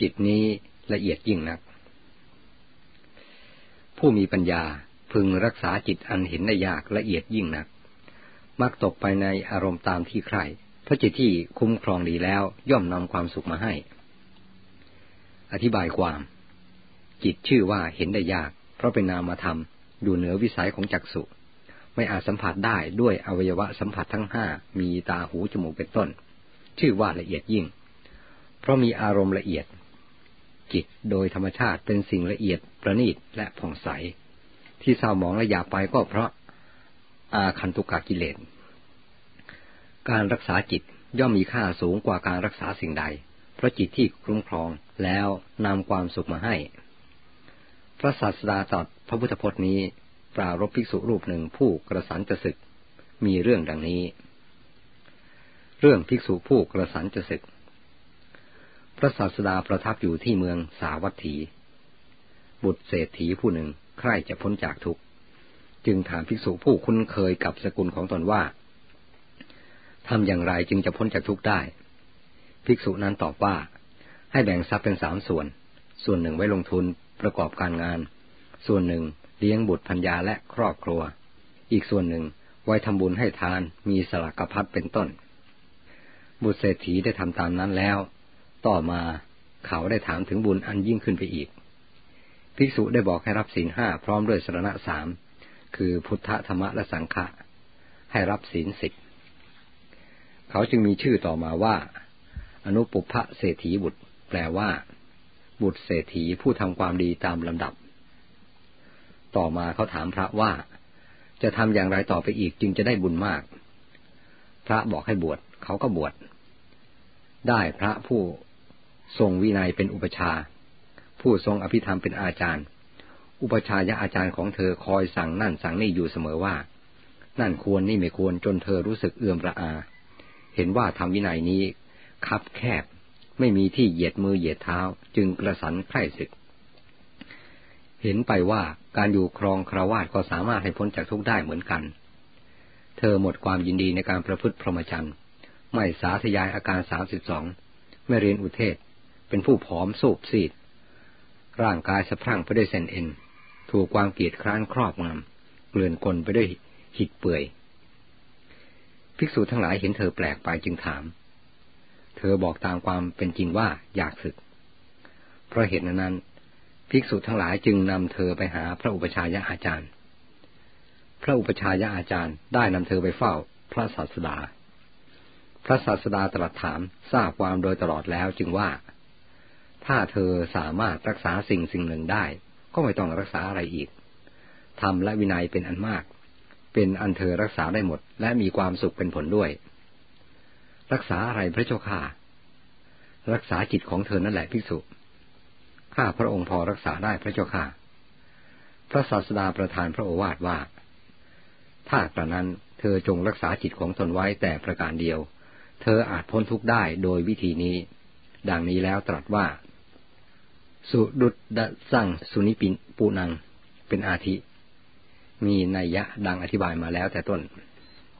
จิตนี้ละเอียดยิ่งนัก ผู้มีปัญญาพึงรักษาจิตอันเห็นได้ยากละเอียดยิ่งนัก มักตกไปในอารมณ์ตามที่ใครพระจิตที่คุ้มครองดีแล้วย่อมนำความสุขมาให้ อธิบายความ จิตชื่อว่าเห็นได้ยาก เพราะเป็นนามธรรมอยู่เหนือวิสัยของจักสุไม่อาจสัมผัสได้ด้วยอวัยวะสัมผัสทั้งห้ามีตาหูจมูกเป็นต้น ชื่อว่าละเอียดยิ่ง เพราะมีอารมณ์ละเอียด จิตโดยธรรมชาติเป็นสิ่งละเอียดประณีตและผ่องใส ที่เศร้าหมองและหยาบไปก็เพราะอาคันตุกากิเลส การรักษาจิตย่อมมีค่าสูงกว่าการรักษาสิ่งใด เพราะจิตที่คุ้มครองแล้วนำความสุขมาให้ พระศาสดาตรัสพระพุทธพจน์นี้ ปรารบภิกษุรูปหนึ่งผู้กระสันจะศึก มีเรื่องดังนี้ เรื่องภิกษุผู้กระสันจะศึก พระศาสดาประทับอยู่ที่เมืองสาวัตถี บุตรเศรษฐีผู้หนึ่งใคร่จะพ้นจากทุกข์ จึงถามภิกษุผู้คุ้นเคยกับสกุลของตนว่าทำอย่างไรจึงจะพ้นจากทุกข์ได้ ภิกษุนั้นตอบว่า ให้แบ่งทรัพย์เป็นสามส่วน ส่วนหนึ่งไว้ลงทุนประกอบการงาน ส่วนหนึ่งเลี้ยงบุตรพัญญาและครอบครัว อีกส่วนหนึ่งไว้ทำบุญให้ทานมีสลักพัดเป็นต้น บุตรเศรษฐีได้ทำตามนั้นแล้ว ต่อมาเขาได้ถามถึงบุญอันยิ่งขึ้นไปอีก ภิกษุได้บอกให้รับศีลห้าพร้อมด้วยสรณะสามคือพุทธธรรมและสังฆะให้รับศีลสิบเขาจึงมีชื่อต่อมาว่า อนุปุพะเศรษฐีบุตร แปลว่า บุตรเศรษฐีผู้ทำความดีตามลำดับ ต่อมาเขาถามพระว่า จะทำอย่างไรต่อไปอีกจึงจะได้บุญมาก พระบอกให้บวชเขาก็บวชได้พระผู้ ทรงวินัยเป็นอุปชา ผู้ทรงอภิธรรมเป็นอาจารย์ อุปชายะอาจารย์ของเธอคอยสั่งนั่นสั่งนี่อยู่เสมอว่า นั่นควรนี่ไม่ควรจนเธอรู้สึกเอื่อมระอา เห็นว่าทำวินัยนี้ คับแคบ ไม่มีที่เหยียดมือเหยียดเท้า จึงกระสันไข่ศึก เห็นไปว่าการอยู่ครองคราวาสก็สามารถให้พ้นจากทุกได้เหมือนกัน เธอหมดความยินดีในการประพฤติพรหมจรรย์ ไม่สาธยายอาการสามสิบสอง ไม่เรียนอุเทศ เป็นผู้ผอมสูบซีด ร่างกายสะพรั่งไปด้วยเส้นเอ็น ถูกความเกียดคร้านครอบงำเกลื่อนกลไปด้วยหิดเปื่อย ภิกษุทั้งหลายเห็นเธอแปลกไปจึงถาม เธอบอกตามความเป็นจริงว่าอยากศึก เพราะเหตุนั้น ภิกษุทั้งหลายจึงนำเธอไปหาพระอุปชายะอาจารย์ พระอุปชายะอาจารย์ได้นำเธอไปเฝ้าพระศาสดา พระศาสดาตรัสถามทราบความโดยตลอดแล้วจึงว่า ถ้าเธอสามารถรักษาสิ่งสิ่งหนึ่งได้ ก็ไม่ต้องรักษาอะไรอีกทำและวินัยเป็นอันมาก เป็นอันเธอรักษาได้หมด และมีความสุขเป็นผลด้วย รักษาอะไรพระเจ้าค่ะ รักษาจิตของเธอนั่นแหละภิกษุ ข้าพระองค์พอรักษาได้พระเจ้าค่ะ พระศาสดาประทานพระโอวาทว่า ถ้ากระนั้นเธอจงรักษาจิตของตนไว้แต่ประการเดียว เธออาจพ้นทุกข์ได้โดยวิธีนี้ ดังนี้แล้วตรัสว่า สุดุดดสั่งสุนิปินปูนัง เป็นอาทิ มีนัยยะดังอธิบายมาแล้วแต่ต้น